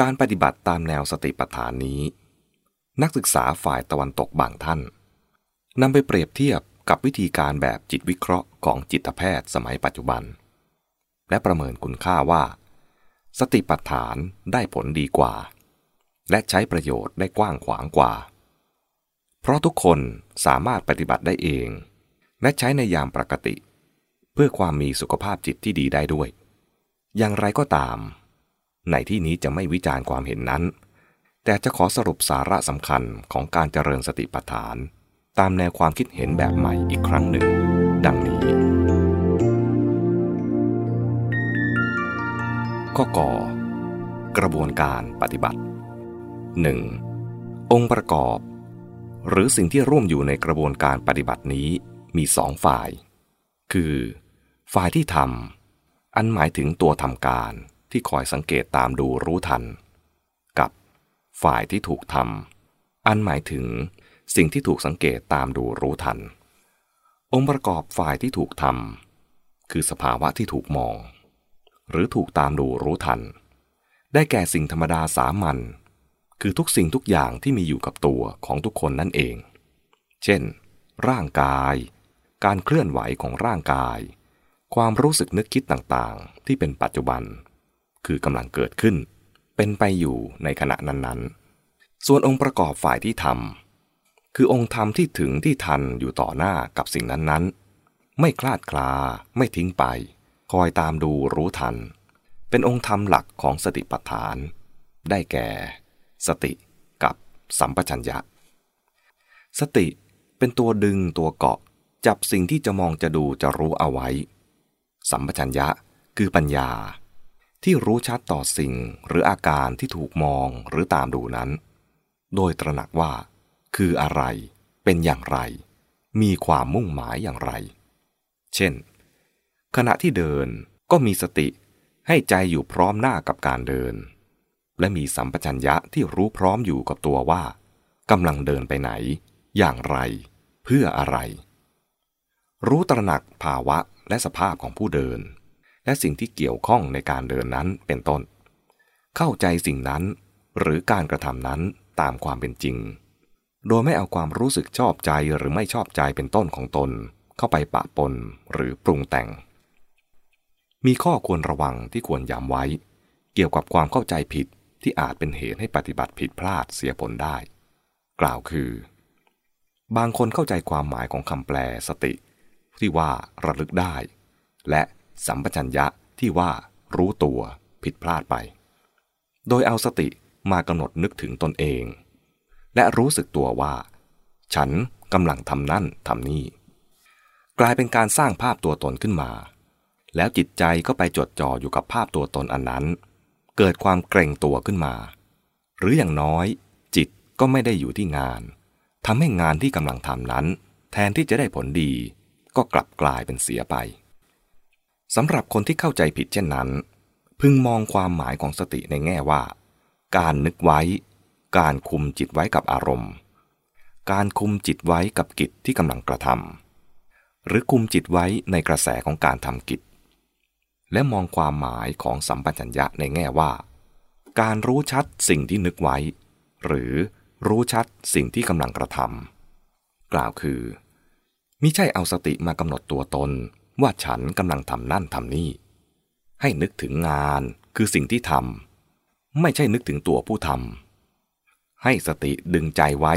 การปฏิบัติตามแนวสติปัฏฐานนี้ นักศึกษาฝ่ายตะวันตกบางท่านนำไปเปรียบเทียบกับวิธีการแบบจิตวิเคราะห์ของจิตแพทย์สมัยปัจจุบัน และประเมินคุณค่าว่า สติปัฏฐานได้ผลดีกว่า และใช้ประโยชน์ได้กว้างขวางกว่า เพราะทุกคนสามารถปฏิบัติได้เอง และใช้ในยามปกติ เพื่อความมีสุขภาพจิตที่ดีได้ด้วย อย่างไรก็ตาม ในที่นี้จะไม่วิจารณ์ความเห็นนั้น แต่จะขอสรุปสาระสำคัญของการเจริญสติปัฏฐาน ตามแนวความคิดเห็นแบบใหม่อีกครั้งหนึ่ง ดังนี้ ข้อกอกระบวนการปฏิบัติ 1. องค์ประกอบ หรือสิ่งที่ร่วมอยู่ในกระบวนการปฏิบัตินี้มีสองฝ่าย คือ ฝ่ายที่ทำอันหมายถึงตัวทำการ ที่คอยสังเกตตามดูรู้ทัน กับฝ่ายที่ถูกทำอันหมายถึงสิ่งที่ถูกสังเกตตามดูรู้ทัน องค์ประกอบฝ่ายที่ถูกทำคือสภาวะที่ถูกมอง หรือถูกตามดูรู้ทัน ได้แก่สิ่งธรรมดาสามัญคือทุกสิ่งทุกอย่างที่มีอยู่กับตัวของทุกคนนั่นเอง เช่น ร่างกาย การเคลื่อนไหวของร่างกาย ความรู้สึกนึกคิดต่างๆ ที่เป็นปัจจุบัน คือกำลังเกิดขึ้น เป็นไปอยู่ในขณะนั้นๆ ส่วนองค์ประกอบฝ่ายที่ทำคือองค์ธรรมที่ถึงที่ทันอยู่ต่อหน้ากับสิ่งนั้นๆ ไม่คลาดคลา ไม่ทิ้งไป คอยตามดูรู้ทัน เป็นองค์ธรรมหลักของสติปัฏฐาน ได้แก่ สติกับสัมปชัญญะ สติเป็นตัวดึงตัวเกาะจับสิ่งที่จะมองจะดูจะรู้เอาไว้ สัมปชัญญะคือปัญญา ที่รู้ชัดต่อสิ่งหรืออาการที่ถูกมองหรือตามดูนั้น โดยตระหนักว่า คืออะไร เป็นอย่างไร มีความมุ่งหมายอย่างไร เช่น ขณะที่เดินก็มีสติให้ใจอยู่พร้อมหน้ากับการเดิน และมีสัมปชัญญะที่รู้พร้อมอยู่กับตัวว่ากำลังเดินไปไหน อย่างไร เพื่ออะไร รู้ตระหนักภาวะและสภาพของผู้เดิน และสิ่งที่เกี่ยวข้องในการเดินนั้นเป็นต้น เข้าใจสิ่งนั้น หรือการกระทำนั้นตามความเป็นจริง โดยไม่เอาความรู้สึกชอบใจหรือไม่ชอบใจเป็นต้นของตน เข้าไปปะปนหรือปรุงแต่ง มีข้อควรระวังที่ควรย้ำไว้ เกี่ยวกับความเข้าใจผิดที่อาจเป็นเหตุให้ปฏิบัติผิดพลาดเสียผลได้ กล่าวคือ บางคนเข้าใจความหมายของคำแปลสติ ที่ว่าระลึกได้ และ สัมปชัญญะที่ว่ารู้ตัวผิดพลาดไป โดยเอาสติมากำหนดนึกถึงตนเอง และรู้สึกตัวว่า ฉันกำลังทำนั่นทำนี่ กลายเป็นการสร้างภาพตัวตนขึ้นมา แล้วจิตใจก็ไปจดจ่ออยู่กับภาพตัวตนอันนั้น เกิดความเกรงตัวขึ้นมา หรืออย่างน้อย จิตก็ไม่ได้อยู่ที่งานทำให้งานที่กำลังทำนั้น แทนที่จะได้ผลดี ก็กลับกลายเป็นเสียไป สำหรับคนที่เข้าใจผิดเช่นนั้น พึงมองความหมายของสติในแง่ว่า การนึกไว้ การคุมจิตไว้กับอารมณ์ การคุมจิตไว้กับกิจที่กำลังกระทำหรือคุมจิตไว้ในกระแสของการทำกิจ และมองความหมายของสัมปชัญญะในแง่ว่า การรู้ชัดสิ่งที่นึกไว้ หรือรู้ชัดสิ่งที่กำลังกระทำกล่าวคือมิใช่เอาสติมากำหนดตัวตน ว่าฉันกำลังทำนั่นทำนี่ ให้นึกถึงงานคือสิ่งที่ทำไม่ใช่นึกถึงตัวผู้ทำให้สติดึงใจไว้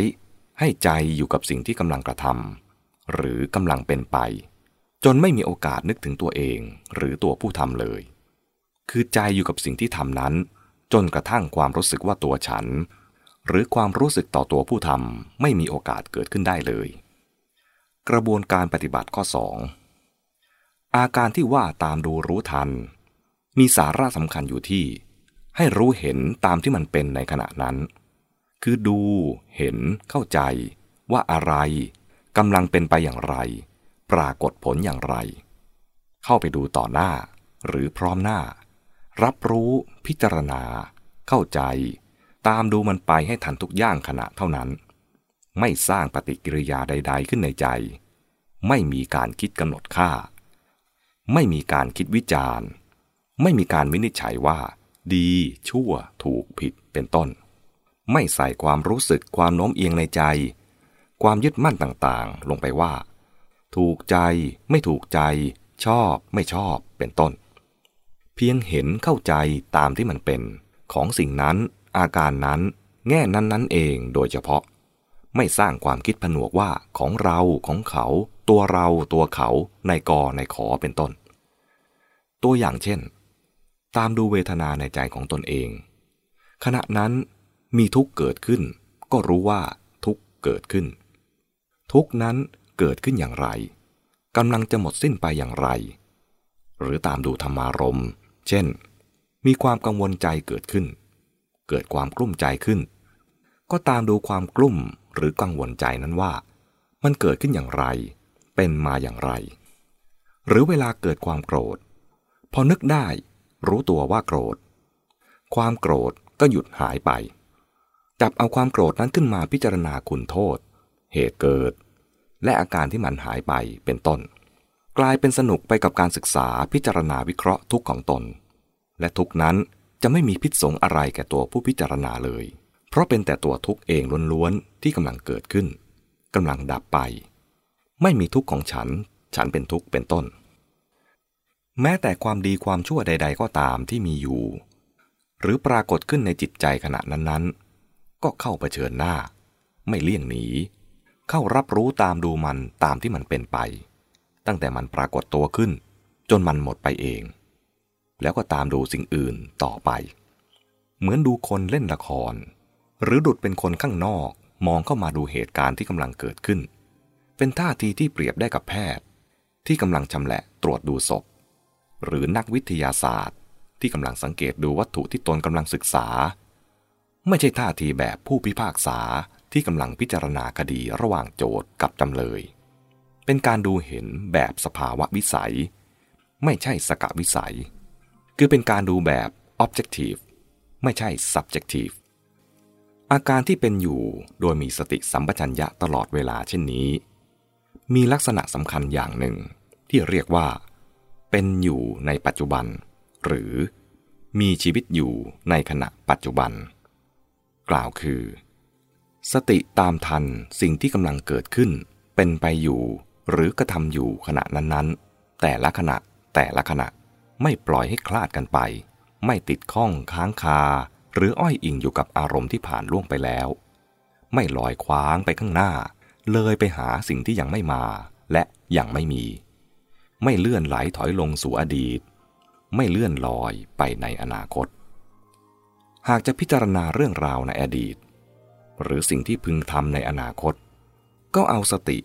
ให้ใจอยู่กับสิ่งที่กำลังกระทำหรือกำลังเป็นไป จนไม่มีโอกาสนึกถึงตัวเองหรือตัวผู้ทำเลย คือใจอยู่กับสิ่งที่ทำนั้น จนกระทั่งความรู้สึกว่าตัวฉัน หรือความรู้สึกต่อตัวผู้ทำไม่มีโอกาสเกิดขึ้นได้เลย กระบวนการปฏิบัติข้อ 2 อาการที่ว่าตามดูรู้ทัน มีสาระสำคัญอยู่ที่ ให้รู้เห็นตามที่มันเป็นในขณะนั้น คือดูเห็นเข้าใจ ว่าอะไรกำลังเป็นไปอย่างไร ปรากฏผลอย่างไร เข้าไปดูต่อหน้า หรือพร้อมหน้า รับรู้พิจารณา เข้าใจ ตามดูมันไปให้ทันทุกย่างขณะเท่านั้น ไม่สร้างปฏิกิริยาใด ๆ ขึ้นในใจ ไม่มีการคิดกำหนดค่า ไม่มีการคิดวิจารณ์ ไม่มีการวินิจฉัยว่า ดีชั่วถูกผิดเป็นต้น ไม่ใส่ความรู้สึกความโน้มเอียงในใจ ความยึดมั่นต่างๆ ลงไปว่า ถูกใจไม่ถูกใจ ชอบไม่ชอบเป็นต้น เพียงเห็นเข้าใจตามที่มันเป็น ของสิ่งนั้นอาการนั้น แง่นั้นนั้นเองโดยเฉพาะ ไม่สร้างความคิดผนวกว่าของเราของเขา ตัวเราตัวเขาในกอในขอเป็นต้น ตัวอย่างเช่น ตามดูเวทนาในใจของตนเอง ขณะนั้นมีทุกเกิดขึ้น ก็รู้ว่าทุกเกิดขึ้น ทุกนั้นเกิดขึ้นอย่างไรกำลังจะหมดสิ้นไปอย่างไร หรือตามดูธรรมารมณ์เช่น มีความกังวลใจเกิดขึ้น เกิดความกลุ้มใจขึ้น ก็ตามดูความกลุ้มหรือกังวลใจนั้นว่า มันเกิดขึ้นอย่างไร เป็นมาอย่างไร หรือเวลาเกิดความโกรธ พอนึกได้ รู้ตัวว่าโกรธ ความโกรธก็หยุดหายไป จับเอาความโกรธนั้นขึ้นมาพิจารณาคุณโทษ เหตุเกิด และอาการที่มันหายไปเป็นต้น กลายเป็นสนุกไปกับการศึกษาพิจารณาวิเคราะห์ทุกของตน และทุกนั้นจะไม่มีพิษสงอะไรแก่ตัวผู้พิจารณาเลย เพราะเป็นแต่ตัวทุกเองล้วนๆที่กำลังเกิดขึ้นกำลังดับไป ไม่มีทุกข์ของฉัน ฉันเป็นทุกข์เป็นต้น แม้แต่ความดีความชั่วใด ๆ ก็ตามที่มีอยู่ หรือปรากฏขึ้นในจิตใจขณะนั้นๆ ก็เข้าเผชิญหน้า ไม่เลี่ยงหนี เข้ารับรู้ตามดูมันตามที่มันเป็นไป ตั้งแต่มันปรากฏตัวขึ้น จนมันหมดไปเอง แล้วก็ตามดูสิ่งอื่นต่อไป เหมือนดูคนเล่นละคร หรือดุดเป็นคนข้างนอกมองเข้ามาดูเหตุการณ์ที่กำลังเกิดขึ้น เป็นท่าทีที่เปรียบได้กับแพทย์ ที่กำลังชำแหละตรวจดูศพ หรือนักวิทยาศาสตร์ ที่กำลังสังเกตดูวัตถุที่ตนกำลังศึกษา ไม่ใช่ท่าทีแบบผู้พิพากษาที่กำลังพิจารณาคดีระหว่างโจทย์กับจำเลย เป็นการดูเห็นแบบสภาวะวิสัย ไม่ใช่สกวิสัย คือเป็นการดูแบบ objective ไม่ใช่ subjective อาการที่เป็นอยู่โดยมีสติสัมปชัญญะตลอดเวลาเช่นนี้ มีลักษณะสำคัญอย่างหนึ่ง ที่เรียกว่า เป็นอยู่ในปัจจุบัน หรือมีชีวิตอยู่ในขณะปัจจุบัน กล่าวคือ สติตามทันสิ่งที่กำลังเกิดขึ้น เป็นไปอยู่หรือกระทำอยู่ขณะนั้นๆ แต่ละขณะแต่ละขณะไม่ปล่อยให้คลาดกันไป ไม่ติดข้องค้างคา หรืออ้อยอิงอยู่กับอารมณ์ที่ผ่านล่วงไปแล้ว ไม่ลอยคว้างไปข้างหน้า เลยไปหาสิ่งที่ยังไม่มาและยังไม่มี ไม่เลื่อนไหลถอยลงสู่อดีต ไม่เลื่อนลอยไปในอนาคต หากจะพิจารณาเรื่องราวในอดีต หรือสิ่งที่พึงทำในอนาคต ก็เอาสติ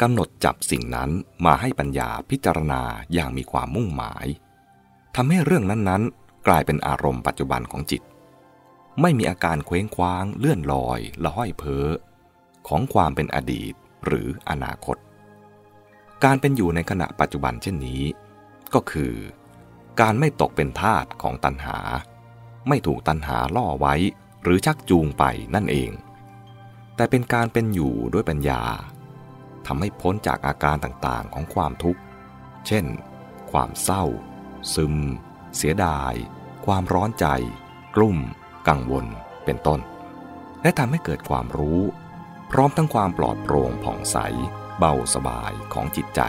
กำหนดจับสิ่งนั้นมาให้ปัญญาพิจารณาอย่างมีความมุ่งหมายทำให้เรื่องนั้นๆ กลายเป็นอารมณ์ปัจจุบันของจิต ไม่มีอาการเคว้งคว้างเลื่อนลอยละห้อยเพ้อ ของความเป็นอดีตหรืออนาคต การเป็นอยู่ในขณะปัจจุบันเช่นนี้ ก็คือ การไม่ตกเป็นทาสของตัณหา ไม่ถูกตัณหาล่อไว้หรือชักจูงไปนั่นเอง แต่เป็นการเป็นอยู่ด้วยปัญญาทำให้พ้นจากอาการต่างๆของความทุกข์ เช่น ความเศร้า ซึม เสียดาย ความร้อนใจ กลุ่ม กังวล เป็นต้น และทำให้เกิดความรู้ พร้อมทั้งความปลอดโปร่งผ่องใส เบาสบายของจิตใจ